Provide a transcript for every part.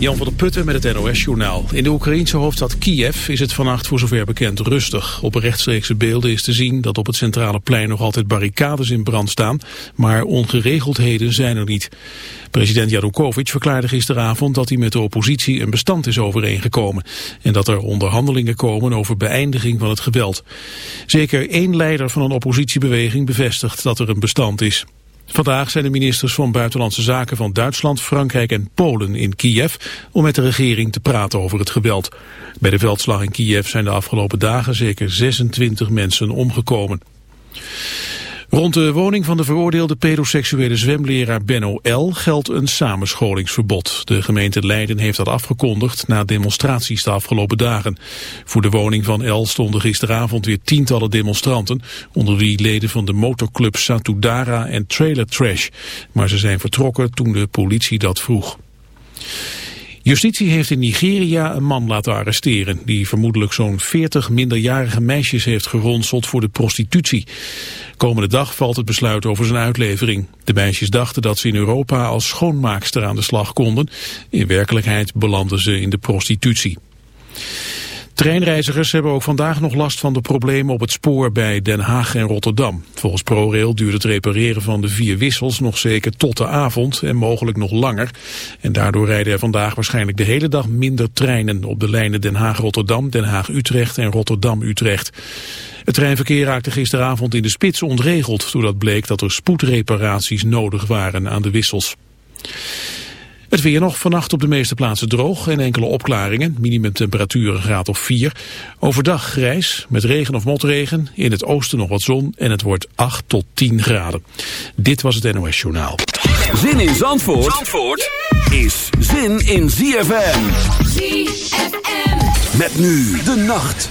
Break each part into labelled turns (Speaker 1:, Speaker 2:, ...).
Speaker 1: Jan van der Putten met het NOS-journaal. In de Oekraïense hoofdstad Kiev is het vannacht voor zover bekend rustig. Op rechtstreekse beelden is te zien dat op het centrale plein nog altijd barricades in brand staan, maar ongeregeldheden zijn er niet. President Janukovic verklaarde gisteravond dat hij met de oppositie een bestand is overeengekomen en dat er onderhandelingen komen over beëindiging van het geweld. Zeker één leider van een oppositiebeweging bevestigt dat er een bestand is. Vandaag zijn de ministers van Buitenlandse Zaken van Duitsland, Frankrijk en Polen in Kiev om met de regering te praten over het geweld. Bij de veldslag in Kiev zijn de afgelopen dagen zeker 26 mensen omgekomen. Rond de woning van de veroordeelde pedoseksuele zwemleraar Benno L. geldt een samenscholingsverbod. De gemeente Leiden heeft dat afgekondigd na demonstraties de afgelopen dagen. Voor de woning van L stonden gisteravond weer tientallen demonstranten, onder wie leden van de motorclub Satudara en Trailer Trash. Maar ze zijn vertrokken toen de politie dat vroeg. Justitie heeft in Nigeria een man laten arresteren... die vermoedelijk zo'n 40 minderjarige meisjes heeft geronseld voor de prostitutie. Komende dag valt het besluit over zijn uitlevering. De meisjes dachten dat ze in Europa als schoonmaakster aan de slag konden. In werkelijkheid belanden ze in de prostitutie. Treinreizigers hebben ook vandaag nog last van de problemen op het spoor bij Den Haag en Rotterdam. Volgens ProRail duurt het repareren van de vier wissels nog zeker tot de avond en mogelijk nog langer. En daardoor rijden er vandaag waarschijnlijk de hele dag minder treinen op de lijnen Den Haag-Rotterdam, Den Haag-Utrecht en Rotterdam-Utrecht. Het treinverkeer raakte gisteravond in de spits ontregeld doordat bleek dat er spoedreparaties nodig waren aan de wissels. Het weer nog vannacht op de meeste plaatsen droog en enkele opklaringen. Minimumtemperatuur een graad of 4. Overdag grijs met regen of motregen. In het oosten nog wat zon en het wordt 8 tot 10 graden. Dit was het NOS Journaal.
Speaker 2: Zin in Zandvoort, Zandvoort is zin in ZFM. ZFM. Met nu de nacht.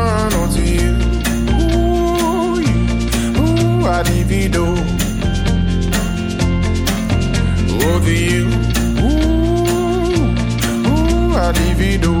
Speaker 3: Ooh, I divido. Over you. Ooh, ooh, I divido.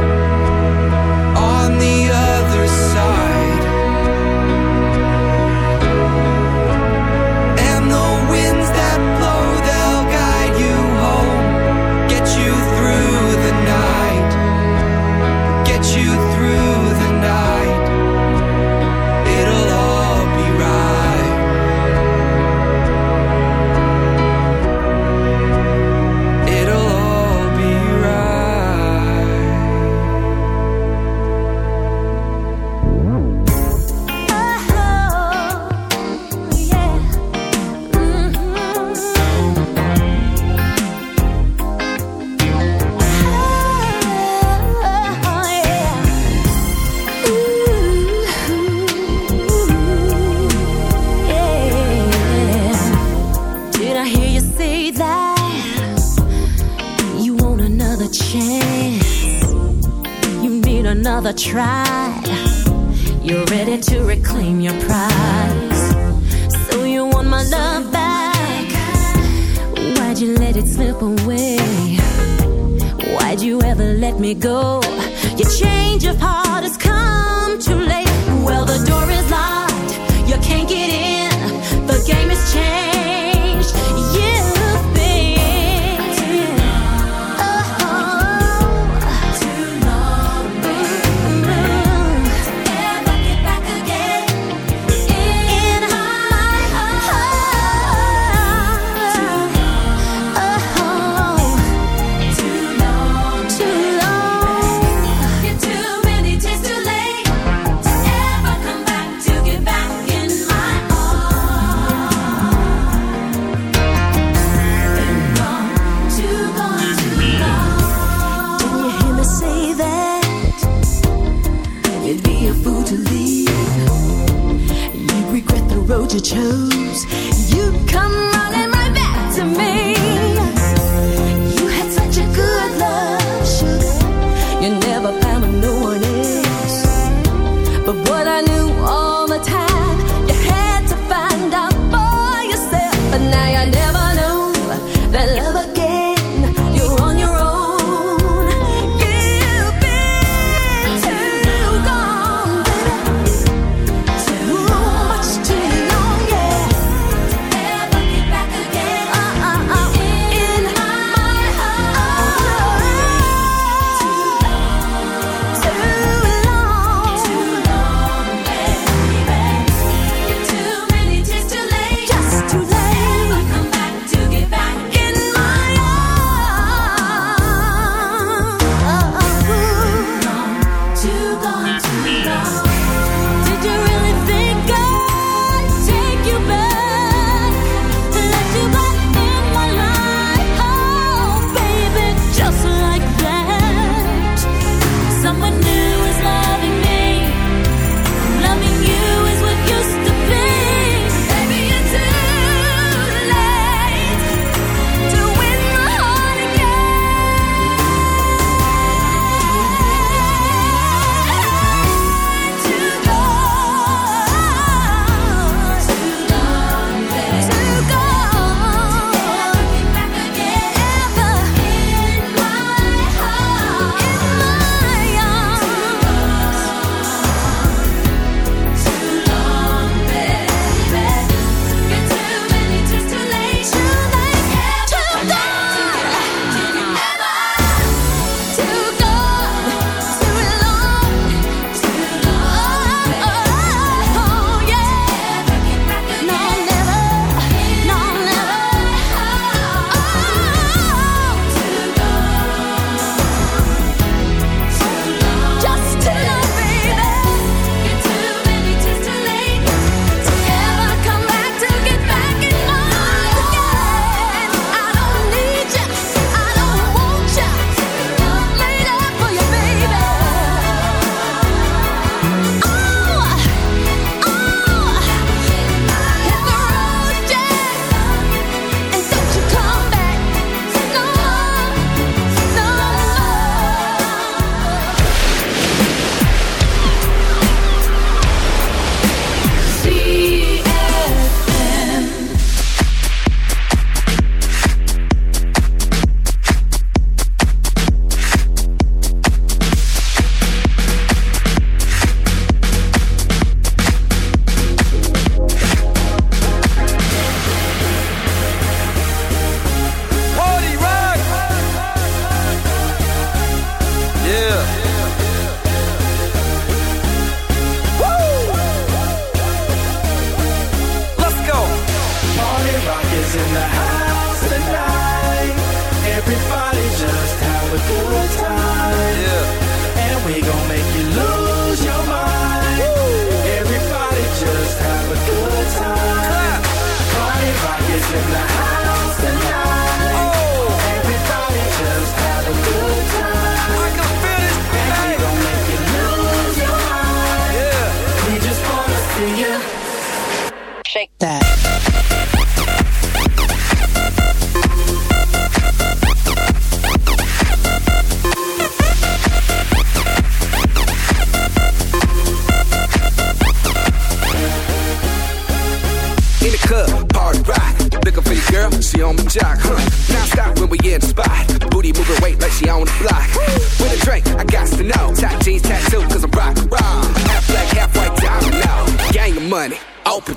Speaker 4: Try.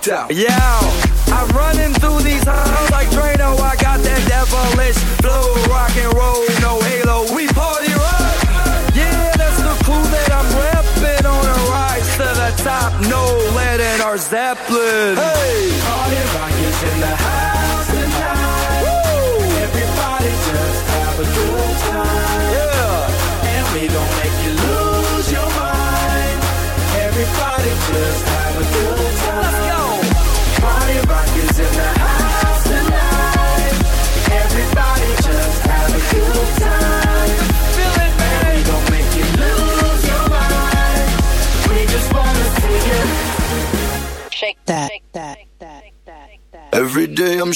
Speaker 4: Yeah.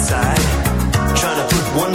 Speaker 5: outside, trying to put
Speaker 6: one